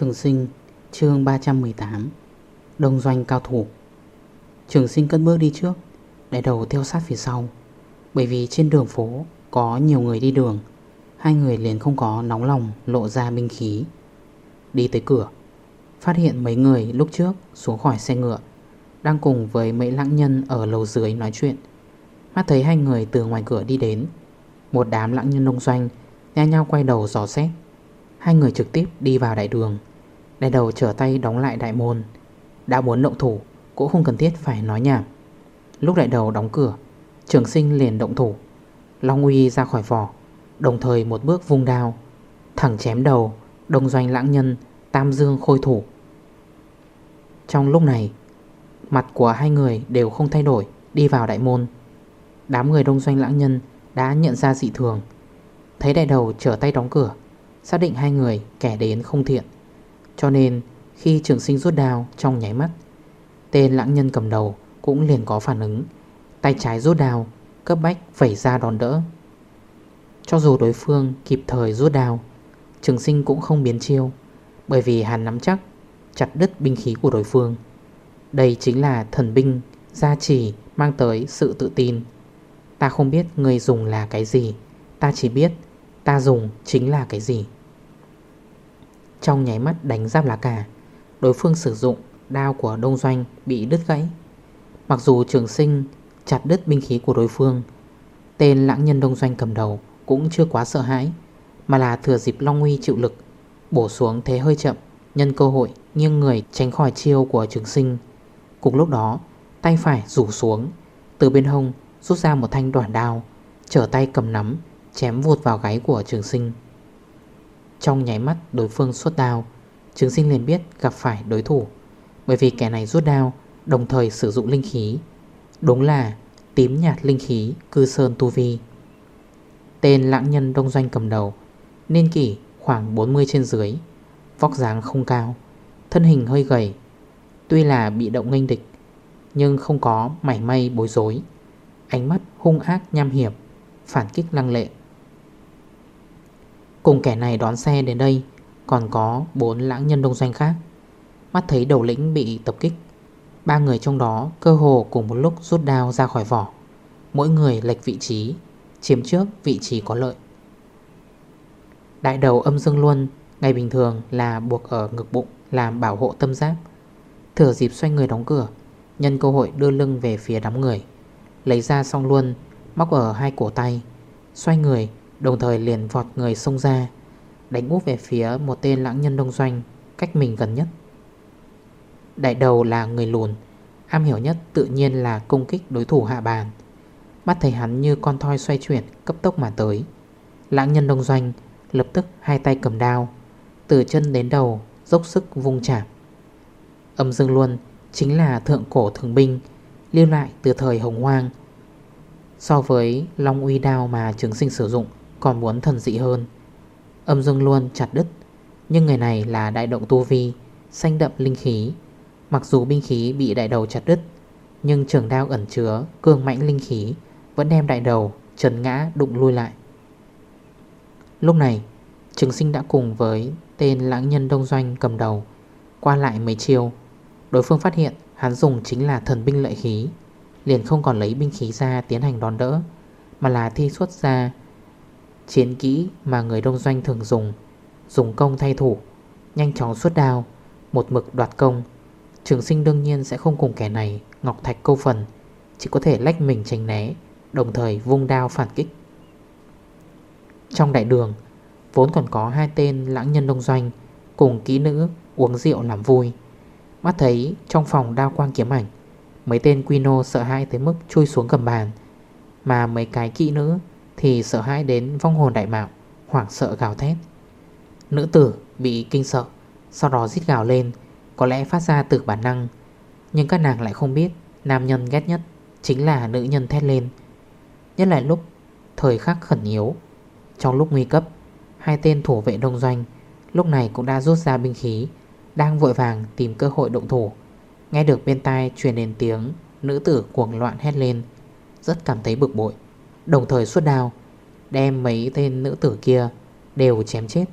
Trường sinh, chương 318 Đông doanh cao thủ. Trường sinh cất bước đi trước, Đại đầu theo sát phía sau. Bởi vì trên đường phố có nhiều người đi đường, Hai người liền không có nóng lòng lộ ra binh khí. Đi tới cửa, Phát hiện mấy người lúc trước xuống khỏi xe ngựa, Đang cùng với mấy lãng nhân ở lầu dưới nói chuyện. Mắt thấy hai người từ ngoài cửa đi đến, Một đám lãng nhân đông doanh Nha nhau quay đầu giò xét. Hai người trực tiếp đi vào đại đường. Đại đầu trở tay đóng lại đại môn. Đã muốn động thủ, Cũng không cần thiết phải nói nhảm. Lúc đại đầu đóng cửa, Trường sinh liền động thủ. Long uy ra khỏi vỏ, Đồng thời một bước vung đao. Thẳng chém đầu, Đông doanh lãng nhân, Tam dương khôi thủ. Trong lúc này, Mặt của hai người đều không thay đổi, Đi vào đại môn. Đám người đông doanh lãng nhân đã nhận ra dị thường. Thấy đại đầu trở tay đóng cửa, Xác định hai người kẻ đến không thiện cho nên, khi trường sinh rút đao trong nháy mắt, Tên lãng nhân cầm đầu cũng liền có phản ứng. Tay trái rút đao, Cấp bách vẩy ra đòn đỡ. Cho dù đối phương kịp thời rút đao, Trường sinh cũng không biến chiêu, Bởi vì hắn nắm chắc Chặt đứt binh khí của đối phương. Đây chính là thần binh Gia trì mang tới sự tự tin. Ta không biết người dùng là cái gì, Ta chỉ biết Ta dùng chính là cái gì trong nháy mắt đánh giáp lá cà. Đối phương sử dụng đao của đông doanh bị đứt gãy. Mặc dù trường sinh chặt đứt binh khí của đối phương, Tên lãng nhân đông doanh cầm đầu cũng chưa quá sợ hãi, Mà là thừa dịp Long Huy chịu lực, Bổ xuống thế hơi chậm, Nhân cơ hội nghiêng người tránh khỏi chiêu của trường sinh. Cùng lúc đó, Tay phải rủ xuống, Từ bên hông rút ra một thanh đoạn đao, Trở tay cầm nắm, Chém vụt vào gáy của trường sinh trong nháy mắt đối phương xuất đao. Trứng sinh liền biết gặp phải đối thủ, Bởi vì kẻ này rút đao, Đồng thời sử dụng linh khí. Đúng là tím nhạt linh khí Cư Sơn Tu Vi. Tên lãng nhân đông doanh cầm đầu, Niên kỷ khoảng 40 trên dưới, Vóc dáng không cao, Thân hình hơi gầy. Tuy là bị động nghênh địch, Nhưng không có mảy may bối rối. Ánh mắt hung ác nham hiểm, Phản kích lăng lệ. Cùng kẻ này đón xe đến đây, Còn có bốn lãng nhân đông doanh khác. Mắt thấy đầu lĩnh bị tập kích, Ba người trong đó cơ hồ cùng một lúc rút đao ra khỏi vỏ. Mỗi người lệch vị trí, Chiếm trước vị trí có lợi. Đại đầu âm dương luân, Ngày bình thường là buộc ở ngực bụng, Làm bảo hộ tâm giáp Thừa dịp xoay người đóng cửa, Nhân cơ hội đưa lưng về phía đám người. Lấy ra song luân, Móc ở hai cổ tay, Xoay người Đồng thời liền vọt người xông ra, Đánh úp về phía một tên lãng nhân đông doanh Cách mình gần nhất. Đại đầu là người lùn, Am hiểu nhất tự nhiên là công kích đối thủ hạ bàn. Mắt thấy hắn như con thoi xoay chuyển, Cấp tốc mà tới. Lãng nhân đông doanh Lập tức hai tay cầm đao, Từ chân đến đầu, dốc sức vung chạm. Âm dương luôn Chính là thượng cổ thường binh, Lưu lại từ thời hồng hoang. So với long uy đao mà trường sinh sử dụng còn muốn thần dị hơn. Âm dương luôn chặt đứt, Nhưng người này là đại động tu vi Xanh đậm linh khí. Mặc dù binh khí bị đại đầu chặt đứt, Nhưng trường đao ẩn chứa cương mãnh linh khí Vẫn đem đại đầu trần ngã đụng lui lại. Lúc này, Trường sinh đã cùng với tên lãng nhân đông doanh cầm đầu, Qua lại mấy chiêu. Đối phương phát hiện hắn dùng chính là thần binh lợi khí, Liền không còn lấy binh khí ra tiến hành đòn đỡ, Mà là thi xuất ra Chiến kỹ mà người đông doanh thường dùng. Dùng công thay thủ, Nhanh chóng xuất đao, Một mực đoạt công. Trường sinh đương nhiên sẽ không cùng kẻ này, Ngọc thạch câu phần, Chỉ có thể lách mình tránh né, Đồng thời vung đao phản kích. Trong đại đường, Vốn còn có hai tên lãng nhân đông doanh, Cùng kỹ nữ uống rượu làm vui. Mắt thấy trong phòng đao quang kiếm ảnh, Mấy tên Quino sợ hãi tới mức chui xuống cầm bàn, Mà mấy cái kỹ nữ thì sợ hãi đến vong hồn đại mạo, Hoảng sợ gào thét. Nữ tử bị kinh sợ, Sau đó rít gào lên, Có lẽ phát ra từ bản năng. Nhưng các nàng lại không biết, Nam nhân ghét nhất Chính là nữ nhân thét lên. Nhất là lúc thời khắc khẩn yếu, Trong lúc nguy cấp, Hai tên thủ vệ đông doanh Lúc này cũng đã rút ra binh khí, Đang vội vàng tìm cơ hội động thủ. Nghe được bên tai truyền đến tiếng Nữ tử cuồng loạn hét lên, Rất cảm thấy bực bội. Đồng thời suốt đao, Đem mấy tên nữ tử kia Đều chém chết.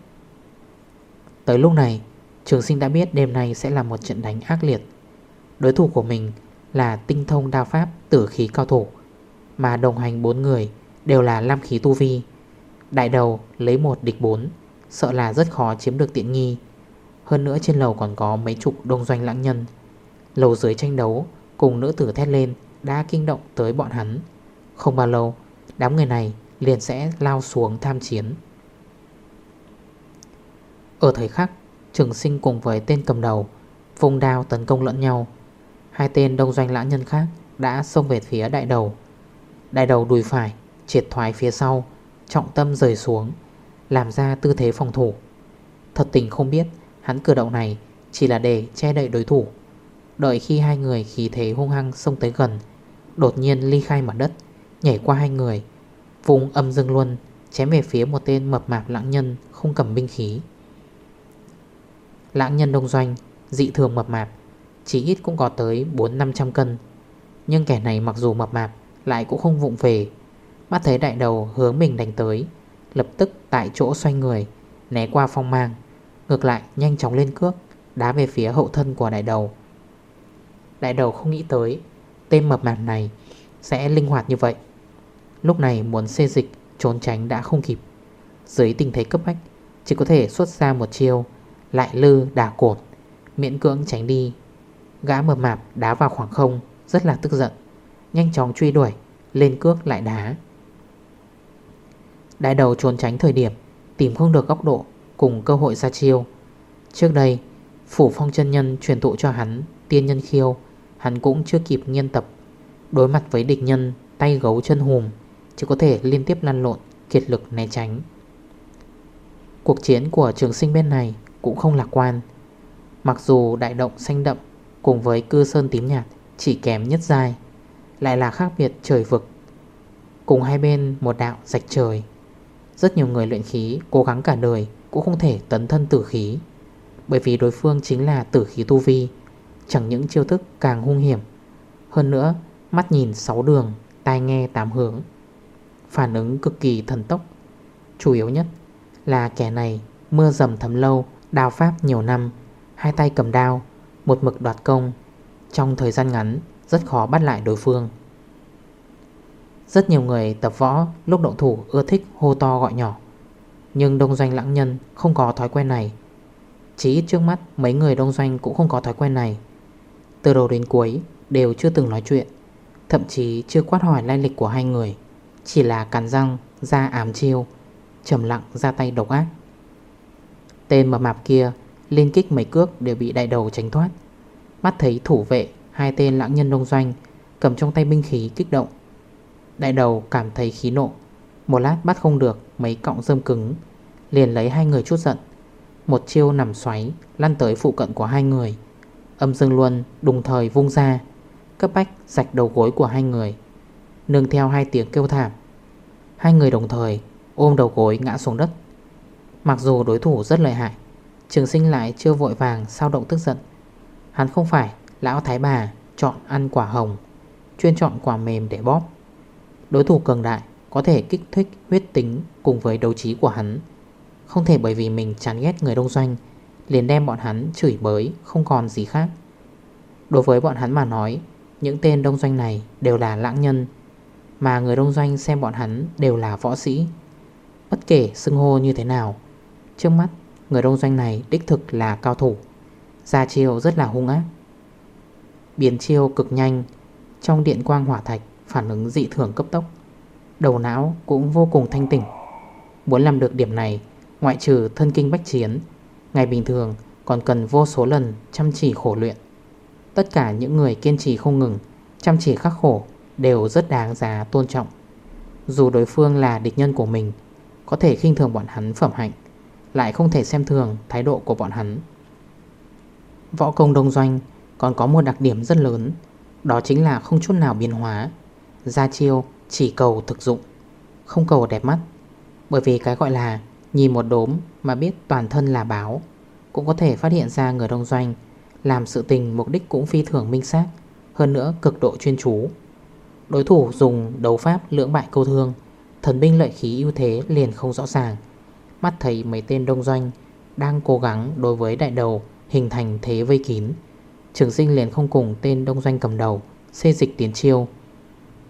Tới lúc này, Trường sinh đã biết đêm nay sẽ là một trận đánh ác liệt. Đối thủ của mình Là tinh thông đao pháp, tử khí cao thủ, Mà đồng hành bốn người Đều là lam khí tu vi. Đại đầu lấy một địch bốn, Sợ là rất khó chiếm được tiện nghi. Hơn nữa trên lầu còn có mấy chục đông doanh lãng nhân. Lầu dưới tranh đấu Cùng nữ tử thét lên Đã kinh động tới bọn hắn. Không bao lâu Đám người này liền sẽ lao xuống tham chiến. Ở thời khắc Trường sinh cùng với tên cầm đầu, Vùng đao tấn công lẫn nhau, Hai tên đông doanh lãng nhân khác Đã xông về phía đại đầu. Đại đầu đùi phải, Triệt thoái phía sau, Trọng tâm rời xuống, Làm ra tư thế phòng thủ. Thật tình không biết, hắn cử động này Chỉ là để che đậy đối thủ. Đợi khi hai người khí thế hung hăng xông tới gần, Đột nhiên ly khai mặt đất. Nhảy qua hai người. Vùng âm dương luôn Chém về phía một tên mập mạp lãng nhân Không cầm binh khí. Lãng nhân đông doanh, Dị thường mập mạp, Chỉ ít cũng có tới 4-500 cân. Nhưng kẻ này mặc dù mập mạp, Lại cũng không vụng về. Mắt thấy đại đầu hướng mình đánh tới, Lập tức tại chỗ xoay người, Né qua phong mang, Ngược lại nhanh chóng lên cước, Đá về phía hậu thân của đại đầu. Đại đầu không nghĩ tới, Tên mập mạp này sẽ linh hoạt như vậy. Lúc này muốn xê dịch, Trốn tránh đã không kịp. Dưới tình thế cấp bách, Chỉ có thể xuất ra một chiêu, Lại lư đả cột, Miễn cưỡng tránh đi. Gã mập mạp đá vào khoảng không, Rất là tức giận, Nhanh chóng truy đuổi, Lên cước lại đá. Đại đầu trốn tránh thời điểm, Tìm không được góc độ Cùng cơ hội ra chiêu. Trước đây, Phủ phong chân nhân truyền tụ cho hắn Tiên nhân khiêu, Hắn cũng chưa kịp nghiên tập. Đối mặt với địch nhân, tay gấu chân hùm chỉ có thể liên tiếp lăn lộn, Kiệt lực né tránh. Cuộc chiến của trường sinh bên này Cũng không lạc quan. Mặc dù đại động xanh đậm Cùng với cư sơn tím nhạt Chỉ kém nhất dài Lại là khác biệt trời vực. Cùng hai bên một đạo rạch trời, Rất nhiều người luyện khí Cố gắng cả đời Cũng không thể tấn thân tử khí. Bởi vì đối phương chính là tử khí tu vi, Chẳng những chiêu thức càng hung hiểm, Hơn nữa Mắt nhìn 6 đường, Tai nghe 8 hướng. Phản ứng cực kỳ thần tốc. Chủ yếu nhất là kẻ này Mưa dầm thấm lâu Đào pháp nhiều năm, Hai tay cầm đao, Một mực đoạt công. Trong thời gian ngắn, Rất khó bắt lại đối phương. Rất nhiều người tập võ Lúc động thủ ưa thích hô to gọi nhỏ. Nhưng đông doanh lãng nhân Không có thói quen này. Chỉ ít trước mắt, mấy người đông doanh cũng không có thói quen này. Từ đầu đến cuối Đều chưa từng nói chuyện, Thậm chí chưa quát hỏi lai lịch của hai người. Chỉ là cắn răng ra ám chiêu, Trầm lặng ra tay độc ác. Tên mập mạp kia Liên kích mấy cước đều bị đại đầu tránh thoát. Mắt thấy thủ vệ, Hai tên lãng nhân đông doanh, Cầm trong tay binh khí kích động. Đại đầu cảm thấy khí nộ. Một lát bắt không được, mấy cọng rơm cứng, Liền lấy hai người chút giận. Một chiêu nằm xoáy, Lăn tới phụ cận của hai người. Âm dương luân đùng thời vung ra, Cấp bách sạch đầu gối của hai người. Nương theo hai tiếng kêu thảm. Hai người đồng thời ôm đầu gối ngã xuống đất. Mặc dù đối thủ rất lợi hại, Trường sinh lại chưa vội vàng sao động tức giận. Hắn không phải lão thái bà chọn ăn quả hồng, Chuyên chọn quả mềm để bóp. Đối thủ cường đại có thể kích thích huyết tính cùng với đấu trí của hắn. Không thể bởi vì mình chán ghét người đông doanh, Liền đem bọn hắn chửi bới, không còn gì khác. Đối với bọn hắn mà nói, những tên đông doanh này đều là lãng nhân mà người đông doanh xem bọn hắn đều là võ sĩ. Bất kể xưng hô như thế nào, Trước mắt, người đông doanh này đích thực là cao thủ, Ra chiêu rất là hung ác. Biến chiêu cực nhanh, Trong điện quang hỏa thạch phản ứng dị thường cấp tốc, Đầu não cũng vô cùng thanh tỉnh. Muốn làm được điểm này, Ngoại trừ thân kinh bách chiến, Ngày bình thường còn cần vô số lần chăm chỉ khổ luyện. Tất cả những người kiên trì không ngừng, Chăm chỉ khắc khổ Đều rất đáng giá tôn trọng. Dù đối phương là địch nhân của mình, Có thể khinh thường bọn hắn phẩm hạnh, Lại không thể xem thường thái độ của bọn hắn. Võ công đông doanh còn có một đặc điểm rất lớn, Đó chính là không chút nào biến hóa. Ra chiêu chỉ cầu thực dụng, Không cầu đẹp mắt. Bởi vì cái gọi là Nhìn một đốm mà biết toàn thân là báo, Cũng có thể phát hiện ra người đông doanh Làm sự tình mục đích cũng phi thường minh xác, Hơn nữa cực độ chuyên chú. Đối thủ dùng đấu pháp lưỡng bại câu thương. Thần binh lợi khí ưu thế liền không rõ ràng. Mắt thấy mấy tên đông doanh Đang cố gắng đối với đại đầu Hình thành thế vây kín. Trường sinh liền không cùng tên đông doanh cầm đầu Xê dịch tiến chiêu.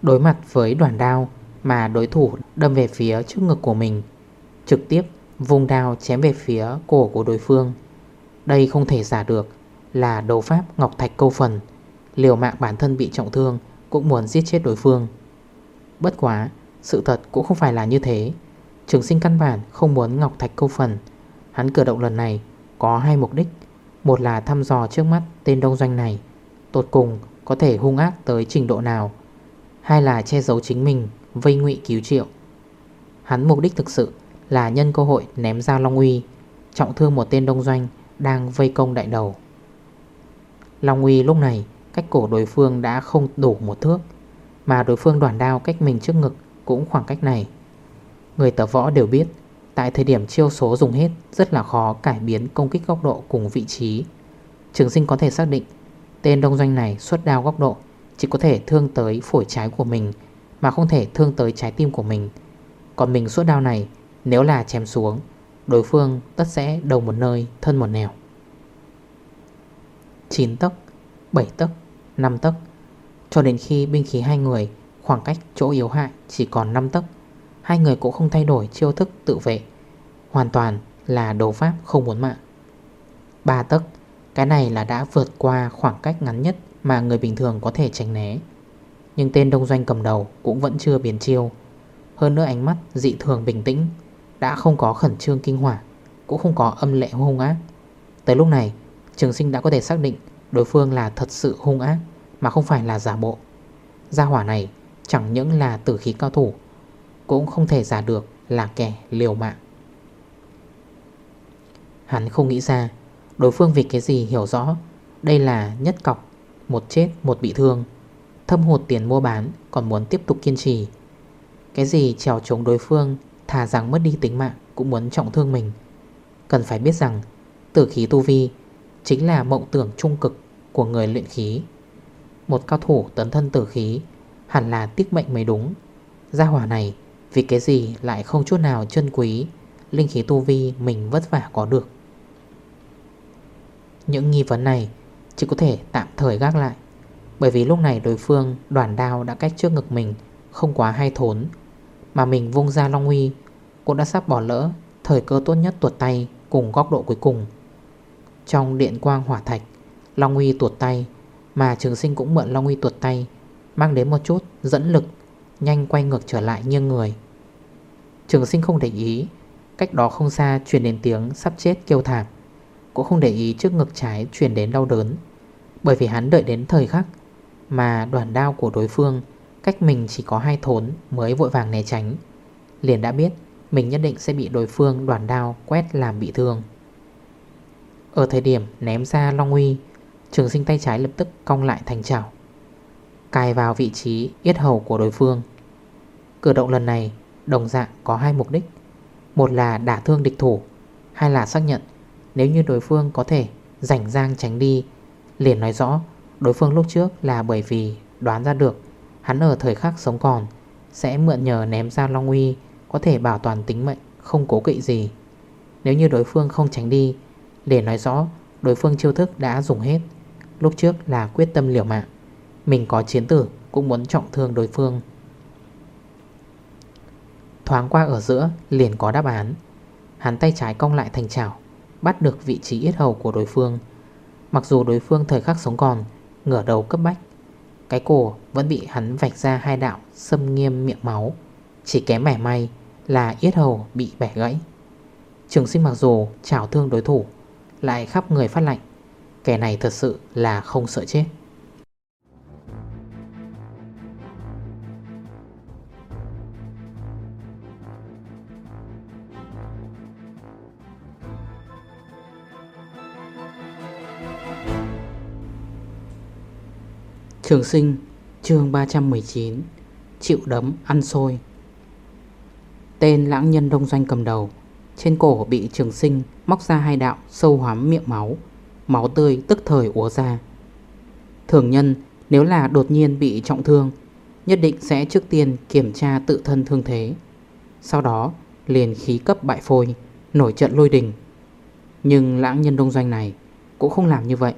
Đối mặt với đoàn đao Mà đối thủ đâm về phía trước ngực của mình, Trực tiếp vùng đao chém về phía cổ của đối phương. Đây không thể giả được Là đấu pháp Ngọc Thạch câu phần. Liều mạng bản thân bị trọng thương cũng muốn giết chết đối phương. Bất quá, Sự thật cũng không phải là như thế. Trường sinh căn bản không muốn Ngọc Thạch câu phần. Hắn cử động lần này Có hai mục đích. Một là thăm dò trước mắt tên đông doanh này, Tột cùng có thể hung ác tới trình độ nào. Hai là che giấu chính mình, Vây ngụy cứu triệu. Hắn mục đích thực sự là nhân cơ hội ném ra Long Uy, Trọng thương một tên đông doanh Đang vây công đại đầu. Long Uy lúc này Cách cổ đối phương đã không đủ một thước, Mà đối phương đoàn đao cách mình trước ngực Cũng khoảng cách này. Người tờ võ đều biết, Tại thời điểm chiêu số dùng hết, Rất là khó cải biến công kích góc độ cùng vị trí. Trường sinh có thể xác định, Tên đông doanh này xuất đao góc độ Chỉ có thể thương tới phổi trái của mình, Mà không thể thương tới trái tim của mình. Còn mình xuất đao này, Nếu là chém xuống, Đối phương tất sẽ đầu một nơi, thân một nẻo. 9 tấc. 7 tấc 5 tấc. Cho đến khi binh khí hai người Khoảng cách chỗ yếu hại chỉ còn 5 tấc, Hai người cũng không thay đổi chiêu thức tự vệ. Hoàn toàn là đấu pháp không muốn mạng. Ba tấc, Cái này là đã vượt qua khoảng cách ngắn nhất Mà người bình thường có thể tránh né. Nhưng tên đông doanh cầm đầu Cũng vẫn chưa biến chiêu. Hơn nữa ánh mắt dị thường bình tĩnh, Đã không có khẩn trương kinh hỏa Cũng không có âm lệ hung ác. Tới lúc này, Trường sinh đã có thể xác định Đối phương là thật sự hung ác, Mà không phải là giả bộ. Gia hỏa này chẳng những là tử khí cao thủ, cũng không thể giả được là kẻ liều mạng. Hắn không nghĩ ra Đối phương vì cái gì hiểu rõ Đây là nhất cọc, Một chết, một bị thương. Thâm hụt tiền mua bán, còn muốn tiếp tục kiên trì. Cái gì trèo chống đối phương, Thà rằng mất đi tính mạng Cũng muốn trọng thương mình. Cần phải biết rằng, Tử khí tu vi Chính là mộng tưởng trung cực của người luyện khí. Một cao thủ tấn thân tử khí, Hẳn là tiếc mệnh mới đúng. Gia hỏa này, vì cái gì lại không chút nào chân quý, Linh khí tu vi mình vất vả có được? Những nghi vấn này Chỉ có thể tạm thời gác lại, Bởi vì lúc này đối phương đoàn đao đã cách trước ngực mình Không quá hay thốn, Mà mình vung ra Long Uy Cũng đã sắp bỏ lỡ Thời cơ tốt nhất tuột tay cùng góc độ cuối cùng. Trong điện quang hỏa thạch. Long Uy tuột tay, Mà trường sinh cũng mượn Long Uy tuột tay, Mang đến một chút dẫn lực, Nhanh quay ngược trở lại nghiêng người. Trường sinh không để ý, Cách đó không xa truyền đến tiếng sắp chết kêu thảm. Cũng không để ý trước ngực trái truyền đến đau đớn, Bởi vì hắn đợi đến thời khắc Mà đoàn đao của đối phương Cách mình chỉ có hai thốn Mới vội vàng né tránh. Liền đã biết mình nhất định sẽ bị đối phương đoàn đao quét làm bị thương. Ở thời điểm ném ra Long Uy, Trường sinh tay trái lập tức cong lại thành chảo, Cài vào vị trí yết hầu của đối phương. Cử động lần này, đồng dạng có hai mục đích. Một là đả thương địch thủ, Hai là xác nhận Nếu như đối phương có thể rảnh rang tránh đi, Liền nói rõ Đối phương lúc trước là bởi vì đoán ra được Hắn ở thời khắc sống còn Sẽ mượn nhờ ném ra Long Uy Có thể bảo toàn tính mệnh Không cố kỵ gì. Nếu như đối phương không tránh đi để nói rõ, đối phương chiêu thức đã dùng hết. Lúc trước là quyết tâm liều mạng. Mình có chiến tử, cũng muốn trọng thương đối phương. Thoáng qua ở giữa, liền có đáp án. Hắn tay trái cong lại thành chảo, Bắt được vị trí yết hầu của đối phương. Mặc dù đối phương thời khắc sống còn, Ngửa đầu cấp bách, Cái cổ vẫn bị hắn vạch ra hai đạo Xâm nghiêm miệng máu. Chỉ kém mẻ may là yết hầu bị bẻ gãy. Trường sinh mặc dù chảo thương đối thủ lại khắp người phát lạnh Kẻ này thật sự là không sợ chết. Trường sinh, chương 319 Chịu đấm ăn xôi. Tên lãng nhân đông doanh cầm đầu. Trên cổ bị trường sinh Móc ra hai đạo sâu hóm miệng máu Máu tươi tức thời úa ra. Thường nhân, nếu là đột nhiên bị trọng thương, Nhất định sẽ trước tiên kiểm tra tự thân thương thế. Sau đó, liền khí cấp bại phôi, Nổi trận lôi đình. Nhưng lãng nhân đông doanh này Cũng không làm như vậy.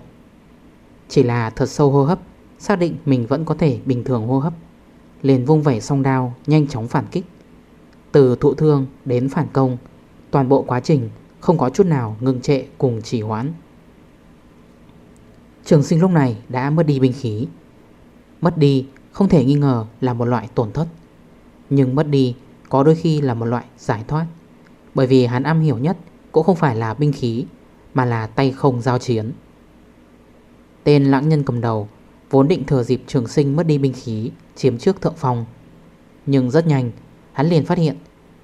Chỉ là thật sâu hô hấp, Xác định mình vẫn có thể bình thường hô hấp, Liền vung vẩy song đao Nhanh chóng phản kích. Từ thụ thương đến phản công Toàn bộ quá trình, không có chút nào ngừng trệ cùng chỉ hoãn. Trường sinh lúc này đã mất đi binh khí. Mất đi không thể nghi ngờ là một loại tổn thất. Nhưng mất đi có đôi khi là một loại giải thoát. Bởi vì hắn am hiểu nhất cũng không phải là binh khí, Mà là tay không giao chiến. Tên lãng nhân cầm đầu Vốn định thừa dịp trường sinh mất đi binh khí Chiếm trước thượng phòng Nhưng rất nhanh, Hắn liền phát hiện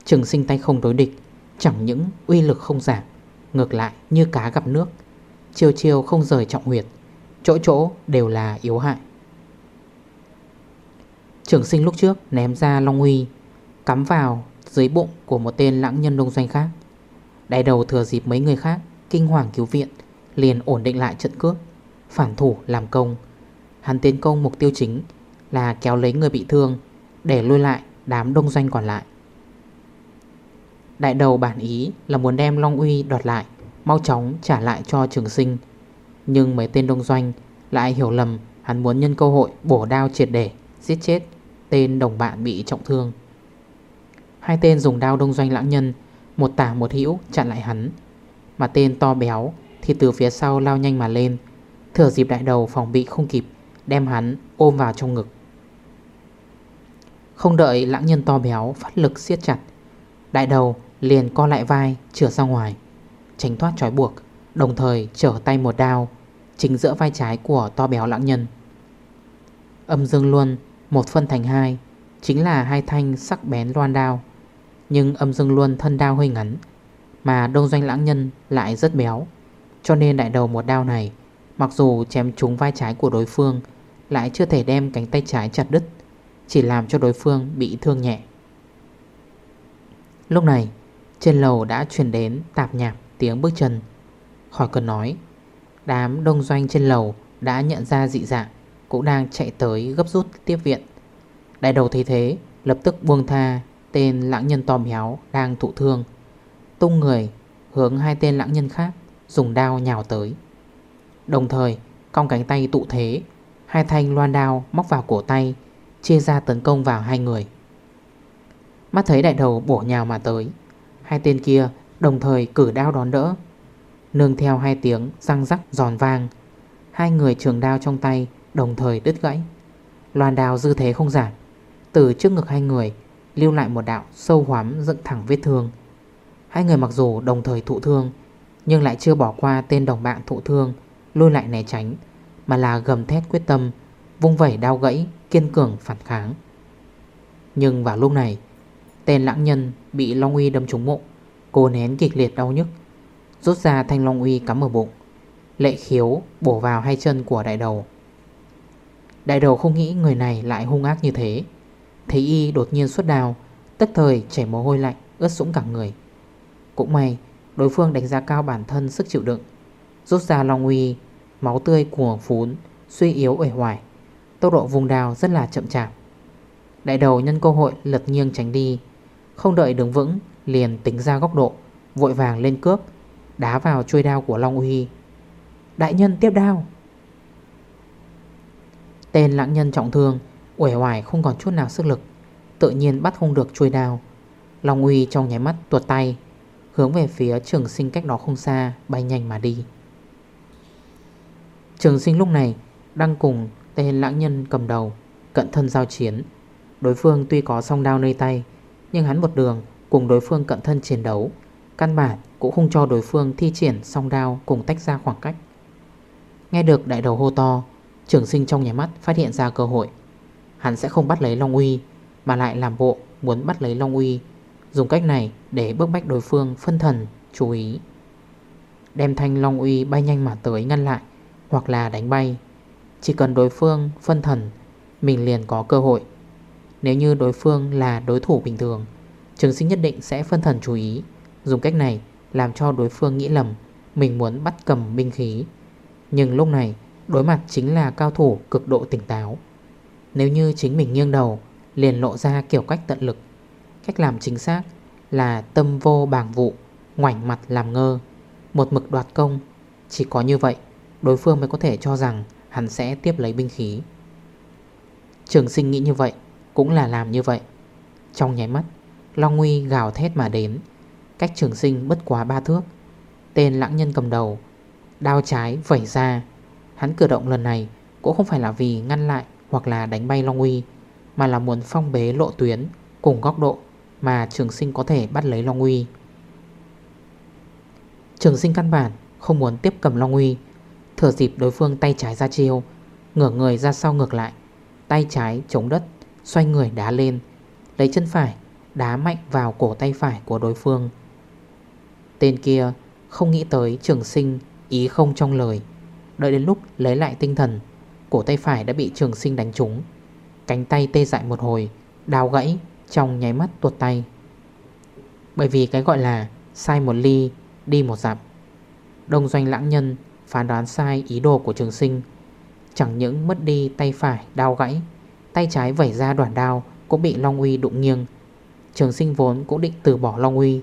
Trường sinh tay không đối địch. Chẳng những uy lực không giảm Ngược lại như cá gặp nước Chiều chiều không rời trọng huyệt Chỗ chỗ đều là yếu hại. Trường sinh lúc trước ném ra Long huy, Cắm vào dưới bụng của một tên lãng nhân đông doanh khác. Đại đầu thừa dịp mấy người khác Kinh hoàng cứu viện Liền ổn định lại trận cướp Phản thủ làm công. Hắn tiến công mục tiêu chính Là kéo lấy người bị thương Để lôi lại đám đông doanh còn lại. Đại đầu bản ý là muốn đem Long Uy đoạt lại, Mau chóng trả lại cho trường sinh. Nhưng mấy tên đông doanh Lại hiểu lầm, hắn muốn nhân cơ hội bổ đao triệt để, Giết chết tên đồng bạn bị trọng thương. Hai tên dùng đao đông doanh lãng nhân, Một tả một hữu chặn lại hắn. Mà tên to béo Thì từ phía sau lao nhanh mà lên Thừa dịp đại đầu phòng bị không kịp, Đem hắn ôm vào trong ngực. Không đợi lãng nhân to béo Phát lực siết chặt, Đại đầu liền co lại vai trở ra ngoài, Tránh thoát trói buộc, Đồng thời trở tay một đao, Chính giữa vai trái của to béo lãng nhân. Âm dương luôn Một phân thành hai, Chính là hai thanh sắc bén loan đao. Nhưng âm dương luôn thân đao hơi ngắn, Mà đông doanh lãng nhân lại rất béo. Cho nên đại đầu một đao này, Mặc dù chém trúng vai trái của đối phương, Lại chưa thể đem cánh tay trái chặt đứt, Chỉ làm cho đối phương bị thương nhẹ. Lúc này trên lầu đã truyền đến tạp nhạp tiếng bước chân. Khỏi cần nói, Đám đông doanh trên lầu đã nhận ra dị dạng, Cũng đang chạy tới gấp rút tiếp viện. Đại đầu thấy thế, Lập tức buông tha Tên lãng nhân to héo đang thụ thương. Tung người hướng hai tên lãng nhân khác, Dùng đao nhào tới. Đồng thời, cong cánh tay tụ thế, Hai thanh loan đao móc vào cổ tay, Chia ra tấn công vào hai người. Mắt thấy đại đầu bổ nhào mà tới Hai tên kia đồng thời cử đao đón đỡ. Nương theo hai tiếng răng rắc giòn vang Hai người trường đao trong tay đồng thời đứt gãy. Loàn đao dư thế không giảm, Từ trước ngực hai người Lưu lại một đạo sâu hoắm dựng thẳng vết thương. Hai người mặc dù đồng thời thụ thương, Nhưng lại chưa bỏ qua tên đồng bạn thụ thương Lôi lại né tránh, Mà là gầm thét quyết tâm, Vung vẩy đao gãy, kiên cường phản kháng. Nhưng vào lúc này, Tên lãng nhân bị Long Uy đâm trúng mộ. Cô nén kịch liệt đau nhức, Rút ra thanh Long Uy cắm ở bụng. Lệ khiếu bổ vào hai chân của đại đầu. Đại đầu không nghĩ người này lại hung ác như thế. Thấy y đột nhiên xuất đào tức thời chảy mồ hôi lạnh, Ướt sũng cả người. Cũng may, đối phương đánh giá cao bản thân sức chịu đựng. Rút ra Long Uy, Máu tươi của phún, Suy yếu ở hoài Tốc độ vùng đào rất là chậm chạp. Đại đầu nhân cơ hội lật nghiêng tránh đi không đợi đứng vững, Liền tính ra góc độ, Vội vàng lên cướp, Đá vào chuôi đao của Long Uy. Đại nhân tiếp đao. Tên lãng nhân trọng thương, Uể hoài không còn chút nào sức lực, Tự nhiên bắt không được chuôi đao. Long Uy trong nháy mắt tuột tay, Hướng về phía trường sinh cách đó không xa, Bay nhanh mà đi. Trường sinh lúc này Đang cùng tên lãng nhân cầm đầu, Cận thân giao chiến. Đối phương tuy có song đao nơi tay nhưng hắn một đường, cùng đối phương cận thân chiến đấu, Căn bản cũng không cho đối phương thi triển song đao cùng tách ra khoảng cách. Nghe được đại đầu hô to, Trường sinh trong nhà mắt phát hiện ra cơ hội. Hắn sẽ không bắt lấy Long Uy, Mà lại làm bộ muốn bắt lấy Long Uy. Dùng cách này để bức bách đối phương phân thần, chú ý. Đem thanh Long Uy bay nhanh mà tới ngăn lại, Hoặc là đánh bay. Chỉ cần đối phương phân thần, Mình liền có cơ hội. Nếu như đối phương là đối thủ bình thường, Trường sinh nhất định sẽ phân thần chú ý. Dùng cách này làm cho đối phương nghĩ lầm, Mình muốn bắt cầm binh khí. Nhưng lúc này, đối mặt chính là cao thủ cực độ tỉnh táo. Nếu như chính mình nghiêng đầu, Liền lộ ra kiểu cách tận lực. Cách làm chính xác là tâm vô bảng vụ, Ngoảnh mặt làm ngơ. Một mực đoạt công, Chỉ có như vậy, Đối phương mới có thể cho rằng Hắn sẽ tiếp lấy binh khí. Trường sinh nghĩ như vậy cũng là làm như vậy. Trong nháy mắt, Long Nguy gào thét mà đến. Cách trường sinh bất quá ba thước. Tên lãng nhân cầm đầu, Đao trái vẩy ra. Hắn cử động lần này Cũng không phải là vì ngăn lại Hoặc là đánh bay Long Uy Mà là muốn phong bế lộ tuyến Cùng góc độ Mà trường sinh có thể bắt lấy Long Uy Trường sinh căn bản Không muốn tiếp cầm Long Uy thở dịp đối phương tay trái ra chiêu, Ngửa người ra sau ngược lại, Tay trái chống đất. Xoay người đá lên, Lấy chân phải, đá mạnh vào cổ tay phải của đối phương. Tên kia không nghĩ tới trường sinh ý không trong lời. Đợi đến lúc lấy lại tinh thần, Cổ tay phải đã bị trường sinh đánh trúng. Cánh tay tê dại một hồi, Đào gãy, trong nháy mắt tuột tay. Bởi vì cái gọi là Sai một ly, đi một dặm. Đông doanh lãng nhân Phán đoán sai ý đồ của trường sinh. Chẳng những mất đi tay phải đau gãy Tay trái vẩy ra đoàn đao, Cũng bị Long Uy đụng nghiêng. Trường sinh vốn cũng định từ bỏ Long Uy,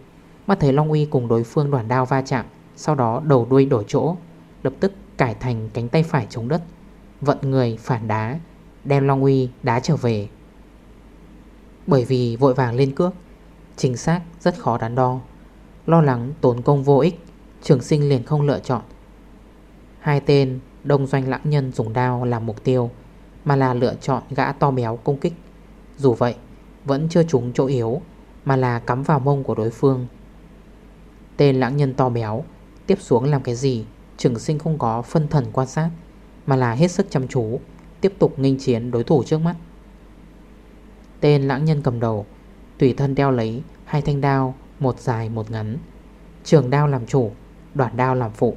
Mắt thấy Long Uy cùng đối phương đoàn đao va chạm, Sau đó đầu đuôi đổi chỗ, Lập tức cải thành cánh tay phải chống đất, Vận người phản đá, Đem Long Uy đá trở về. Bởi vì vội vàng lên cước, Chính xác rất khó đắn đo. Lo lắng tốn công vô ích, Trường sinh liền không lựa chọn. Hai tên đông doanh lãng nhân dùng đao làm mục tiêu mà là lựa chọn gã to béo công kích. Dù vậy, Vẫn chưa trúng chỗ yếu, Mà là cắm vào mông của đối phương. Tên lãng nhân to béo Tiếp xuống làm cái gì, Trường sinh không có phân thần quan sát, Mà là hết sức chăm chú, Tiếp tục nghênh chiến đối thủ trước mắt. Tên lãng nhân cầm đầu, Tùy thân đeo lấy hai thanh đao, Một dài, một ngắn. Trường đao làm chủ, Đoạn đao làm phụ.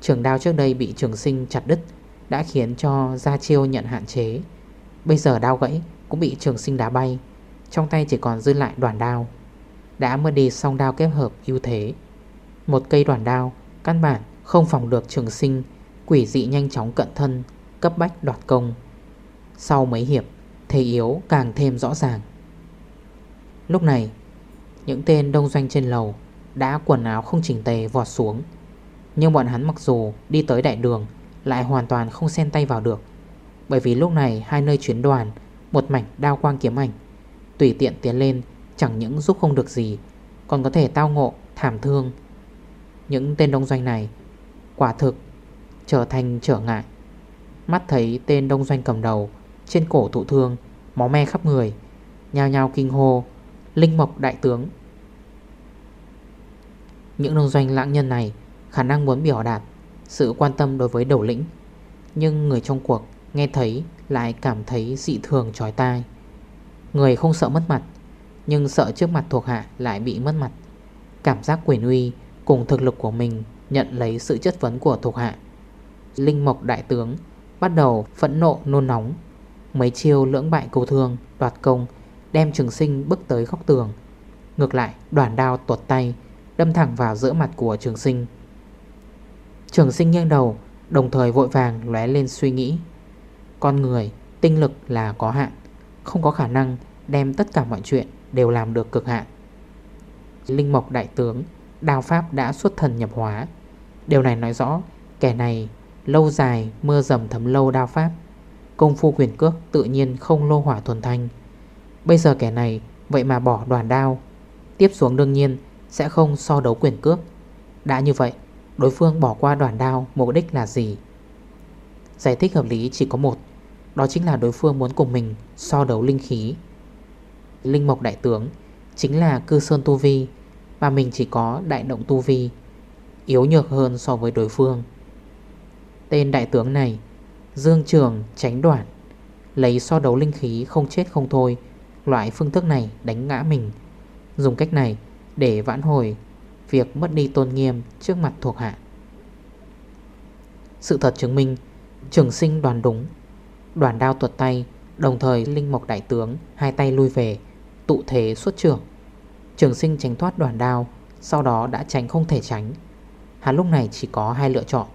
Trường đao trước đây bị trường sinh chặt đứt đã khiến cho Gia Chiêu nhận hạn chế. Bây giờ đao gãy cũng bị trường sinh đá bay, Trong tay chỉ còn dư lại đoàn đao. Đã mất đi song đao kết hợp ưu thế. Một cây đoàn đao Căn bản không phòng được trường sinh, Quỷ dị nhanh chóng cận thân, Cấp bách đoạt công. Sau mấy hiệp, Thế yếu càng thêm rõ ràng. Lúc này, Những tên đông doanh trên lầu Đã quần áo không chỉnh tề vọt xuống. Nhưng bọn hắn mặc dù đi tới đại đường lại hoàn toàn không xen tay vào được. Bởi vì lúc này hai nơi chuyến đoàn Một mảnh đao quang kiếm ảnh Tùy tiện tiến lên Chẳng những giúp không được gì Còn có thể tao ngộ, thảm thương. Những tên đông doanh này Quả thực trở thành trở ngại. Mắt thấy tên đông doanh cầm đầu Trên cổ thụ thương Máu me khắp người Nhao nhao kinh hô Linh mộc đại tướng. Những đông doanh lãng nhân này Khả năng muốn biểu đạt sự quan tâm đối với đầu lĩnh. Nhưng người trong cuộc nghe thấy Lại cảm thấy dị thường trói tai. Người không sợ mất mặt, Nhưng sợ trước mặt thuộc hạ lại bị mất mặt. Cảm giác quyền uy Cùng thực lực của mình Nhận lấy sự chất vấn của thuộc hạ. Linh mộc đại tướng Bắt đầu phẫn nộ nôn nóng. Mấy chiêu lưỡng bại cầu thương, Đoạt công, Đem trường sinh bước tới góc tường. Ngược lại, đoàn đao tuột tay, Đâm thẳng vào giữa mặt của trường sinh. Trường sinh nghiêng đầu, Đồng thời vội vàng lóe lên suy nghĩ. Con người, Tinh lực là có hạn, Không có khả năng đem tất cả mọi chuyện Đều làm được cực hạn. Linh mộc đại tướng, Đao pháp đã xuất thần nhập hóa. Điều này nói rõ, Kẻ này lâu dài mưa dầm thấm lâu đao pháp. Công phu quyền cước tự nhiên không lô hỏa thuần thanh. Bây giờ kẻ này Vậy mà bỏ đoàn đao, Tiếp xuống đương nhiên sẽ không so đấu quyền cước. Đã như vậy Đối phương bỏ qua đoàn đao, mục đích là gì? Giải thích hợp lý chỉ có một, Đó chính là đối phương muốn cùng mình So đấu linh khí. Linh mộc đại tướng Chính là cư sơn tu vi, Mà mình chỉ có đại động tu vi, Yếu nhược hơn so với đối phương. Tên đại tướng này, Dương trường tránh đoạn, Lấy so đấu linh khí không chết không thôi, Loại phương thức này đánh ngã mình. Dùng cách này để vãn hồi Việc mất đi tôn nghiêm trước mặt thuộc hạ. Sự thật chứng minh Trường sinh đoàn đúng, Đoàn đao tuột tay, Đồng thời Linh Mộc Đại Tướng, Hai tay lui về, Tụ thế xuất trưởng. Trường sinh tránh thoát đoàn đao, Sau đó đã tránh không thể tránh. Hắn lúc này chỉ có hai lựa chọn,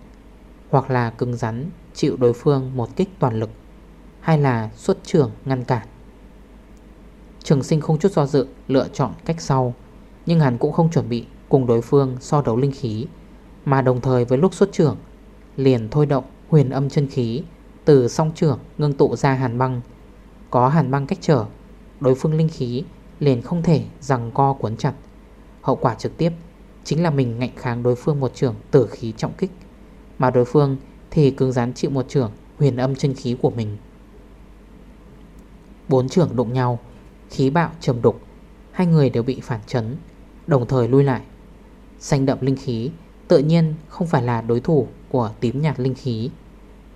Hoặc là cứng rắn Chịu đối phương một kích toàn lực, Hay là xuất trưởng ngăn cản. Trường sinh không chút do dự Lựa chọn cách sau, Nhưng hắn cũng không chuẩn bị cùng đối phương so đấu linh khí, Mà đồng thời với lúc xuất trưởng, Liền thôi động huyền âm chân khí, Từ song trưởng ngưng tụ ra hàn băng. Có hàn băng cách trở, Đối phương linh khí liền không thể rằng co cuốn chặt. Hậu quả trực tiếp Chính là mình ngạnh kháng đối phương một trưởng tử khí trọng kích, Mà đối phương thì cứng rắn chịu một trưởng huyền âm chân khí của mình. Bốn trưởng đụng nhau, Khí bạo trầm đục, Hai người đều bị phản chấn, Đồng thời lui lại. Xanh đậm linh khí Tự nhiên không phải là đối thủ của tím nhạt linh khí.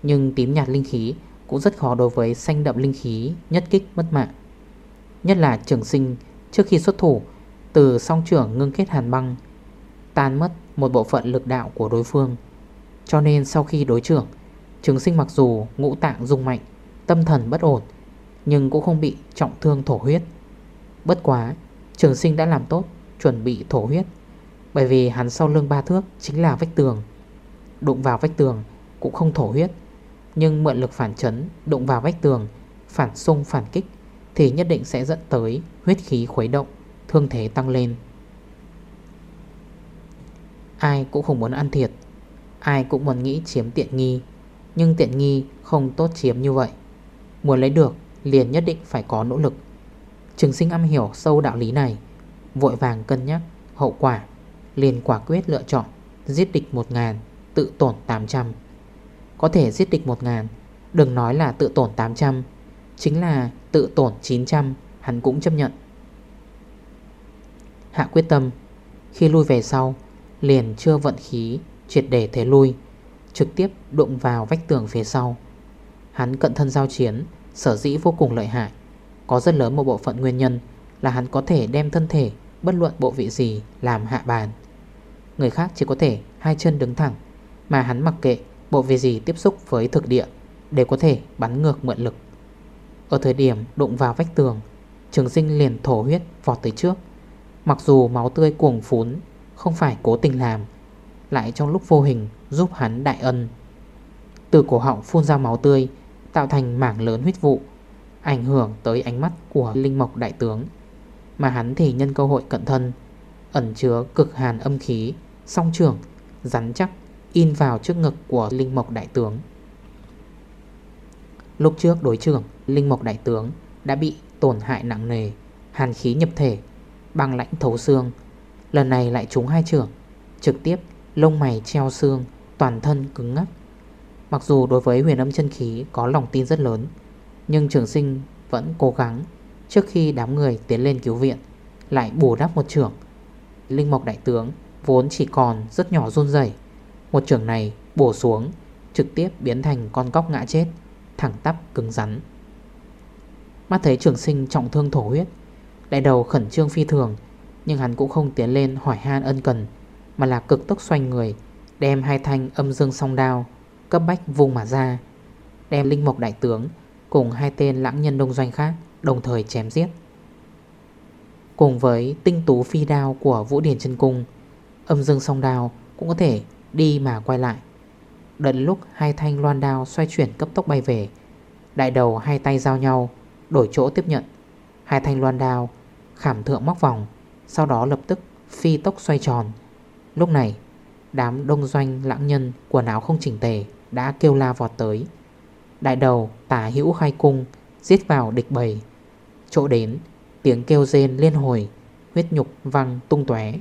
Nhưng tím nhạt linh khí Cũng rất khó đối với xanh đậm linh khí Nhất kích mất mạng. Nhất là trường sinh trước khi xuất thủ, Từ song trưởng ngưng kết hàn băng, Tan mất một bộ phận lực đạo của đối phương. Cho nên sau khi đối trưởng, Trường sinh mặc dù ngũ tạng rung mạnh, Tâm thần bất ổn, Nhưng cũng không bị trọng thương thổ huyết. Bất quá, Trường sinh đã làm tốt Chuẩn bị thổ huyết. Bởi vì hắn sau lưng ba thước Chính là vách tường. Đụng vào vách tường cũng không thổ huyết. Nhưng mượn lực phản chấn, Đụng vào vách tường, Phản xung, phản kích, Thì nhất định sẽ dẫn tới huyết khí khuấy động, Thương thế tăng lên. Ai cũng không muốn ăn thiệt, Ai cũng muốn nghĩ chiếm tiện nghi, Nhưng tiện nghi không tốt chiếm như vậy. Muốn lấy được liền nhất định phải có nỗ lực. Trường sinh âm hiểu sâu đạo lý này, Vội vàng cân nhắc, hậu quả. Liền quả quyết lựa chọn Giết địch 1.000 Tự tổn 800 Có thể giết địch 1.000 Đừng nói là tự tổn 800 Chính là tự tổn 900 Hắn cũng chấp nhận. Hạ quyết tâm, Khi lui về sau, Liền chưa vận khí, Triệt để thế lui, Trực tiếp đụng vào vách tường phía sau. Hắn cận thân giao chiến, Sở dĩ vô cùng lợi hại. Có rất lớn một bộ phận nguyên nhân Là hắn có thể đem thân thể, Bất luận bộ vị gì, làm hạ bàn. Người khác chỉ có thể hai chân đứng thẳng, Mà hắn mặc kệ, bộ vị gì tiếp xúc với thực địa Để có thể bắn ngược mượn lực. Ở thời điểm đụng vào vách tường, Trường sinh liền thổ huyết vọt tới trước. Mặc dù máu tươi cuồng phún, Không phải cố tình làm, Lại trong lúc vô hình giúp hắn đại ân. Từ cổ họng phun ra máu tươi, Tạo thành mảng lớn huyết vụ, Ảnh hưởng tới ánh mắt của Linh Mộc Đại Tướng. Mà hắn thì nhân cơ hội cận thân, Ẩn chứa cực hàn âm khí. Song trưởng Rắn chắc, In vào trước ngực của Linh Mộc Đại Tướng. Lúc trước đối trưởng Linh Mộc Đại Tướng Đã bị tổn hại nặng nề, Hàn khí nhập thể, Băng lãnh thấu xương. Lần này lại trúng hai trưởng Trực tiếp lông mày treo xương, Toàn thân cứng ngắc. Mặc dù đối với huyền âm chân khí có lòng tin rất lớn, Nhưng trường sinh vẫn cố gắng Trước khi đám người tiến lên cứu viện, Lại bù đắp một trưởng Linh mộc đại tướng vốn chỉ còn rất nhỏ run dày Một trường này bổ xuống, Trực tiếp biến thành con cóc ngã chết, Thẳng tắp cứng rắn. Mắt thấy trường sinh trọng thương thổ huyết, Đại đầu khẩn trương phi thường, Nhưng hắn cũng không tiến lên hỏi han ân cần, Mà là cực tốc xoay người, Đem hai thanh âm dương song đao Cấp bách vùng mà ra, Đem linh mộc đại tướng Cùng hai tên lãng nhân đông doanh khác Đồng thời chém giết. Cùng với tinh tú phi đao của Vũ Điển chân Cung Âm dương song đao cũng có thể đi mà quay lại. Đợt lúc hai thanh loan đao xoay chuyển cấp tốc bay về, Đại đầu hai tay giao nhau Đổi chỗ tiếp nhận. Hai thanh loan đao khảm thượng móc vòng, Sau đó lập tức phi tốc xoay tròn. Lúc này, Đám đông doanh lãng nhân quần áo không chỉnh tề Đã kêu la vọt tới. Đại đầu tả hữu khai cung, Giết vào địch bầy. Chỗ đến, tiếng kêu rên liên hồi, Huyết nhục văng tung tué